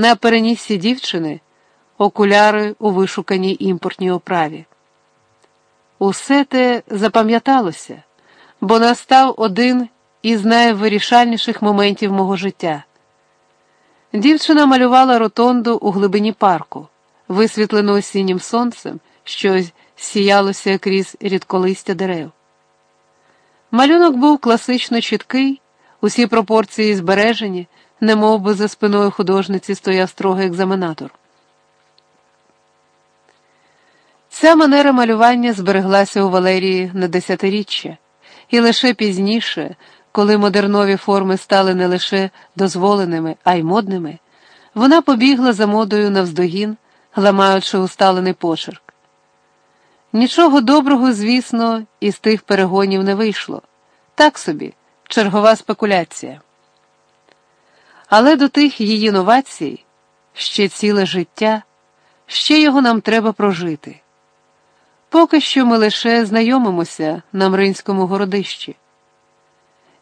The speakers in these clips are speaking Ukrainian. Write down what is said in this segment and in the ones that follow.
на переніссі дівчини, окуляри у вишуканій імпортній оправі. Усе те запам'яталося, бо настав один із найвирішальніших моментів мого життя. Дівчина малювала ротонду у глибині парку, висвітлену осіннім сонцем, що сіялося крізь рідколистя дерев. Малюнок був класично чіткий, усі пропорції збережені, немов би за спиною художниці стояв строгий екзаменатор. Ця манера малювання збереглася у Валерії на десятиріччя, і лише пізніше, коли модернові форми стали не лише дозволеними, а й модними, вона побігла за модою навздогін, ламаючи усталений почерк. Нічого доброго, звісно, із тих перегонів не вийшло. Так собі, чергова спекуляція. Але до тих її новацій ще ціле життя, ще його нам треба прожити. Поки що ми лише знайомимося на Мринському городищі.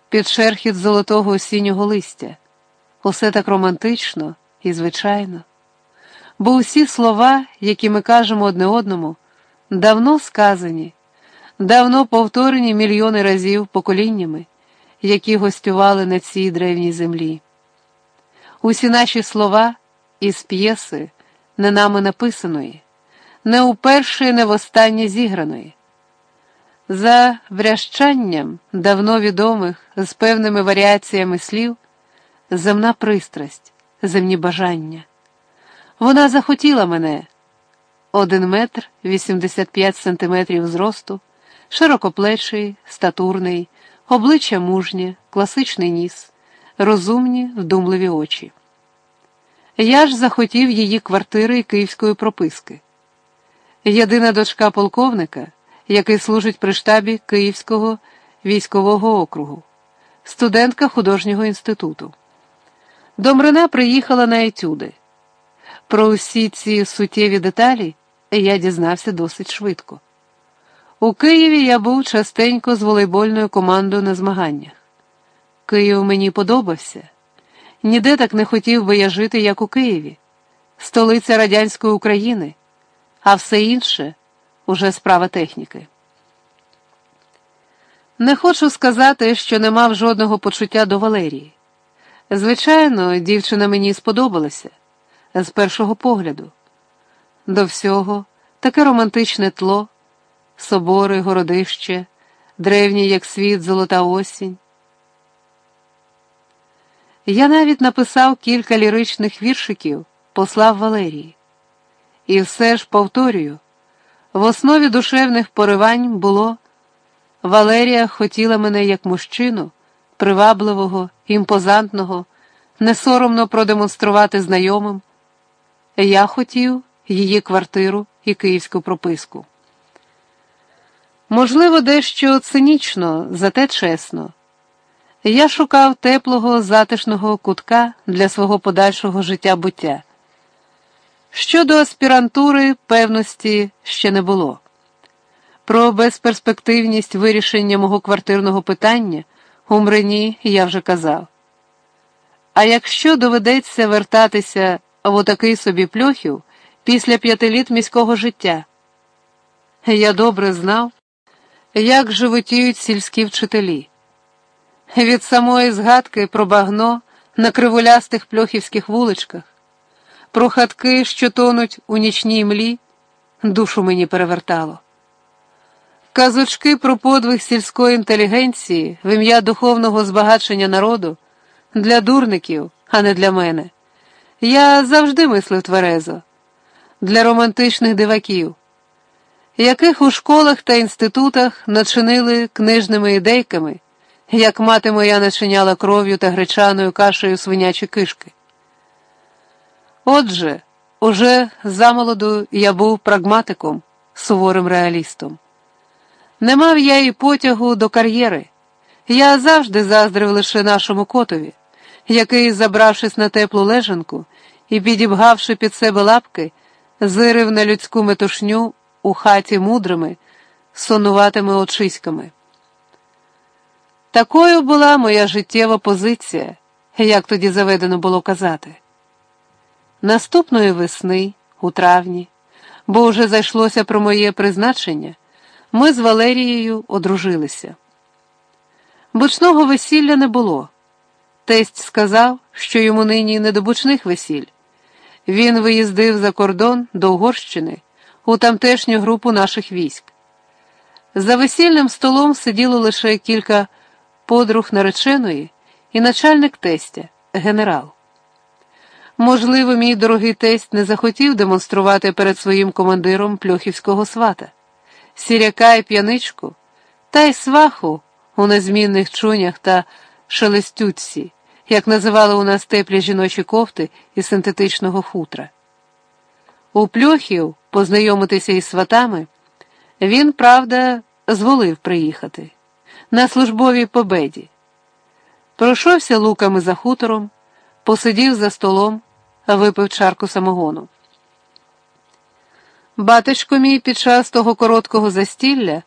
Під шерхіт золотого осіннього листя. Усе так романтично і звичайно. Бо усі слова, які ми кажемо одне одному, давно сказані, давно повторені мільйони разів поколіннями, які гостювали на цій древній землі. Усі наші слова із п'єси, не нами написаної не уперше, не востаннє зіграної. За врящанням давно відомих з певними варіаціями слів, земна пристрасть, земні бажання. Вона захотіла мене один метр вісімдесят п'ять сантиметрів зросту, широкоплечий, статурний, обличчя мужнє, класичний ніс, розумні, вдумливі очі. Я ж захотів її квартири і київської прописки єдина дочка полковника, який служить при штабі Київського військового округу, студентка художнього інституту. Домрина приїхала на етюди. Про усі ці суттєві деталі я дізнався досить швидко. У Києві я був частенько з волейбольною командою на змаганнях. Київ мені подобався. Ніде так не хотів би я жити, як у Києві, столиця радянської України а все інше уже справа техніки. Не хочу сказати, що не мав жодного почуття до Валерії. Звичайно, дівчина мені сподобалася з першого погляду. До всього таке романтичне тло, собори, городище, древній, як світ, золота осінь. Я навіть написав кілька ліричних віршиків, послав Валерії. І все ж повторюю, в основі душевних поривань було Валерія хотіла мене як мужчину, привабливого, імпозантного, несоромно продемонструвати знайомим. Я хотів її квартиру і київську прописку. Можливо, дещо цинічно, зате чесно. Я шукав теплого, затишного кутка для свого подальшого життя буття. Щодо аспірантури, певності ще не було. Про безперспективність вирішення мого квартирного питання у Мрені я вже казав. А якщо доведеться вертатися в отакий собі пльохів після п'яти літ міського життя, я добре знав, як животіють сільські вчителі. Від самої згадки про багно на кривулястих пльохівських вуличках про хатки, що тонуть у нічній млі, душу мені перевертало. Казочки про подвиг сільської інтелігенції в ім'я духовного збагачення народу для дурників, а не для мене. Я завжди мислив тверезо, для романтичних диваків, яких у школах та інститутах начинили книжними ідейками, як мати моя начиняла кров'ю та гречаною кашею свинячі кишки. Отже, уже замолоду я був прагматиком, суворим реалістом. Не мав я і потягу до кар'єри. Я завжди заздрив лише нашому котові, який, забравшись на теплу лежанку і підібгавши під себе лапки, зирив на людську метушню у хаті мудрими, сонуватими очиськами. Такою була моя життєва позиція, як тоді заведено було казати. Наступної весни, у травні, бо вже зайшлося про моє призначення, ми з Валерією одружилися. Бучного весілля не було. Тесть сказав, що йому нині не до бучних весіль. Він виїздив за кордон до Угорщини у тамтешню групу наших військ. За весільним столом сиділо лише кілька подруг нареченої і начальник тестя, генерал. Можливо, мій дорогий тесть не захотів демонструвати перед своїм командиром пльохівського свата, сіряка і п'яничку, та й сваху у незмінних чунях та шелестютці, як називали у нас теплі жіночі кофти із синтетичного хутра. У пльохів познайомитися із сватами, він, правда, зволив приїхати на службовій победі. Пройшовся луками за хутором, посидів за столом, випив чарку самогону. Батечко мій під час того короткого застілля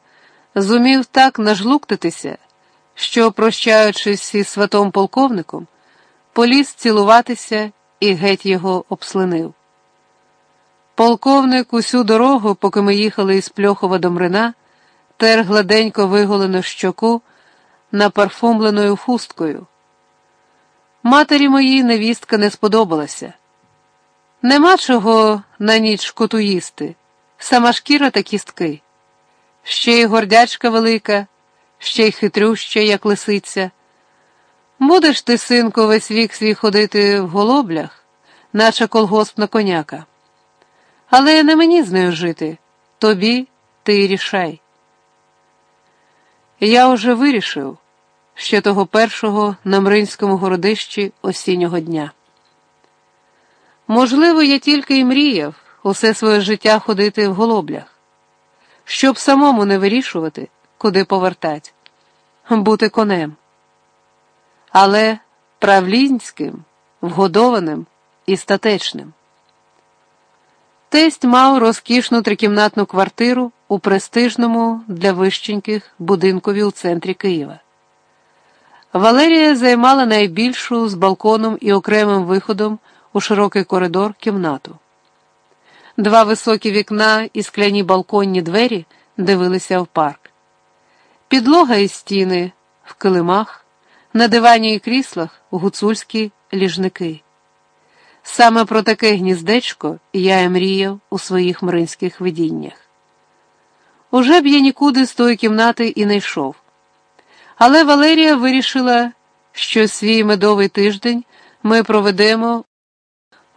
зумів так нажлуктитися, що, прощаючись із сватом полковником, поліз цілуватися і геть його обслинив. Полковник усю дорогу, поки ми їхали із Пльохова до Мрина, тер гладенько виголену щоку напарфумленою хусткою. Матері моїй невістка не сподобалася. Нема чого на ніч коту їсти, сама шкіра та кістки. Ще й гордячка велика, ще й хитрюща, як лисиця. Будеш ти, синку, весь вік свій ходити в голоблях, наче колгоспна коняка. Але не мені з нею жити, тобі ти й рішай. Я уже вирішив ще того першого на Мринському городищі осіннього дня. Можливо, я тільки й мріяв усе своє життя ходити в голоблях, щоб самому не вирішувати, куди повертать, бути конем, але правлінським, вгодованим і статечним. Тесть мав розкішну трикімнатну квартиру у престижному для вищеньких будинкові у центрі Києва. Валерія займала найбільшу з балконом і окремим виходом у широкий коридор кімнату. Два високі вікна і скляні балконні двері дивилися в парк. Підлога і стіни в килимах, на дивані і кріслах гуцульські ліжники. Саме про таке гніздечко я і мріяв у своїх мринських видіннях. Уже б я нікуди з тої кімнати і не йшов. Але Валерія вирішила, що свій медовий тиждень ми проведемо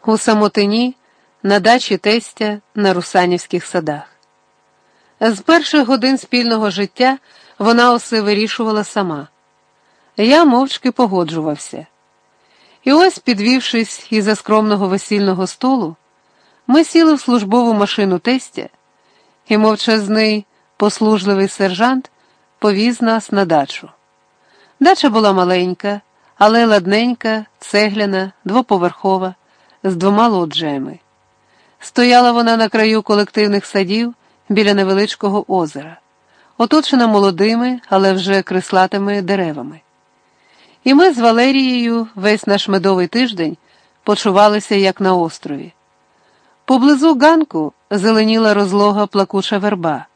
у самотині на дачі тестя на русанівських садах. З перших годин спільного життя вона усе вирішувала сама. Я мовчки погоджувався. І ось, підвівшись із скромного весільного столу, ми сіли в службову машину тестя, і мовчазний послужливий сержант повіз нас на дачу. Дача була маленька, але ладненька, цегляна, двоповерхова, з двома лоджіями. Стояла вона на краю колективних садів біля невеличкого озера, оточена молодими, але вже крислатими деревами. І ми з Валерією весь наш медовий тиждень почувалися як на острові. Поблизу ганку зеленіла розлога плакуча верба.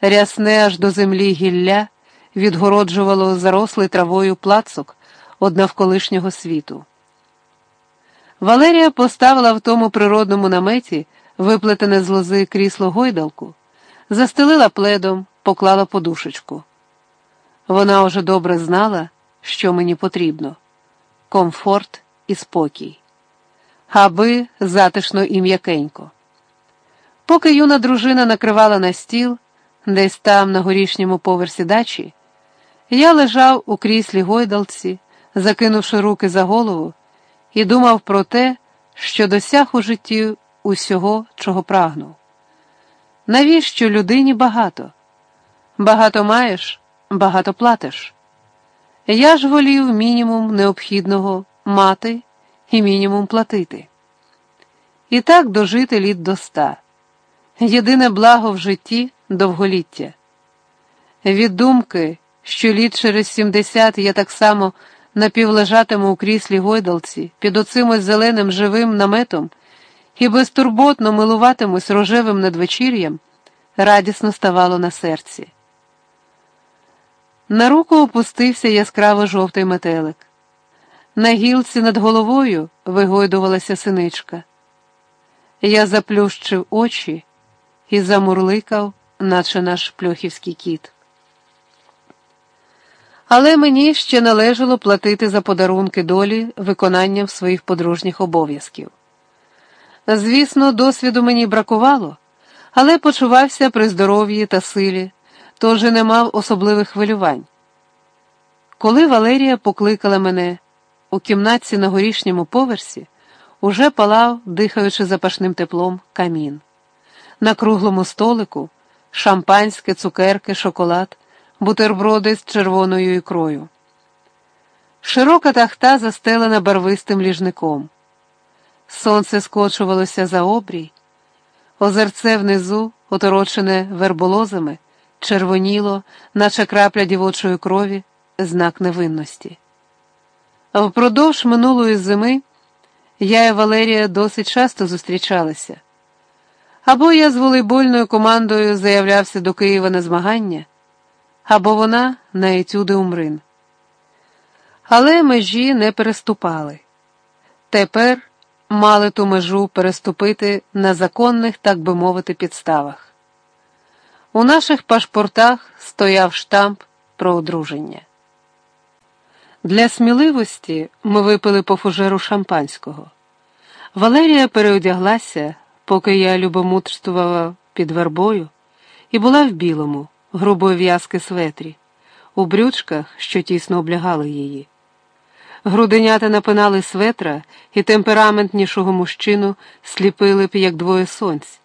Рясне аж до землі гілля відгороджувало зарослий травою плацок од навколишнього світу. Валерія поставила в тому природному наметі, виплетене з лози крісло гойдалку, застелила пледом, поклала подушечку. Вона уже добре знала що мені потрібно комфорт і спокій, аби затишно і м'якенько. Поки юна дружина накривала на стіл, десь там, на горішньому поверсі дачі, я лежав у кріслі гойдалці, закинувши руки за голову, і думав про те, що досяг у житті усього, чого прагнув. Навіщо людині багато? Багато маєш, багато платиш. Я ж волів мінімум необхідного мати і мінімум платити. І так дожити літ до ста. Єдине благо в житті довголіття. Від думки, що літ через сімдесят я так само напівлежатиму у кріслі гойдалці під оцимось зеленим живим наметом і безтурботно милуватимусь рожевим надвечір'ям, радісно ставало на серці. На руку опустився яскраво жовтий метелик. На гілці над головою вигойдувалася синичка. Я заплющив очі і замурликав, наче наш пльохівський кіт. Але мені ще належало платити за подарунки долі виконанням своїх подружніх обов'язків. Звісно, досвіду мені бракувало, але почувався при здоров'ї та силі, тож і не мав особливих хвилювань. Коли Валерія покликала мене у кімнатці на горішньому поверсі, уже палав, дихаючи запашним теплом, камін. На круглому столику шампанське, цукерки, шоколад, бутерброди з червоною ікрою. Широка тахта застелена барвистим ліжником. Сонце скочувалося за обрій, озерце внизу, оторочене верболозами, червоніло, наче крапля дівочої крові, знак невинності. Впродовж минулої зими я і Валерія досить часто зустрічалися. Або я з волейбольною командою заявлявся до Києва на змагання, або вона на етюди Умрин. Але межі не переступали. Тепер мали ту межу переступити на законних, так би мовити, підставах. У наших пашпортах стояв штамп про одруження. Для сміливості ми випили по фужеру шампанського. Валерія переодяглася, поки я любомудрствувала під вербою, і була в білому, грубої в'язки светрі, у брючках, що тісно облягали її. Груденята напинали светра і темпераментнішого мужчину сліпили б, як двоє сонць.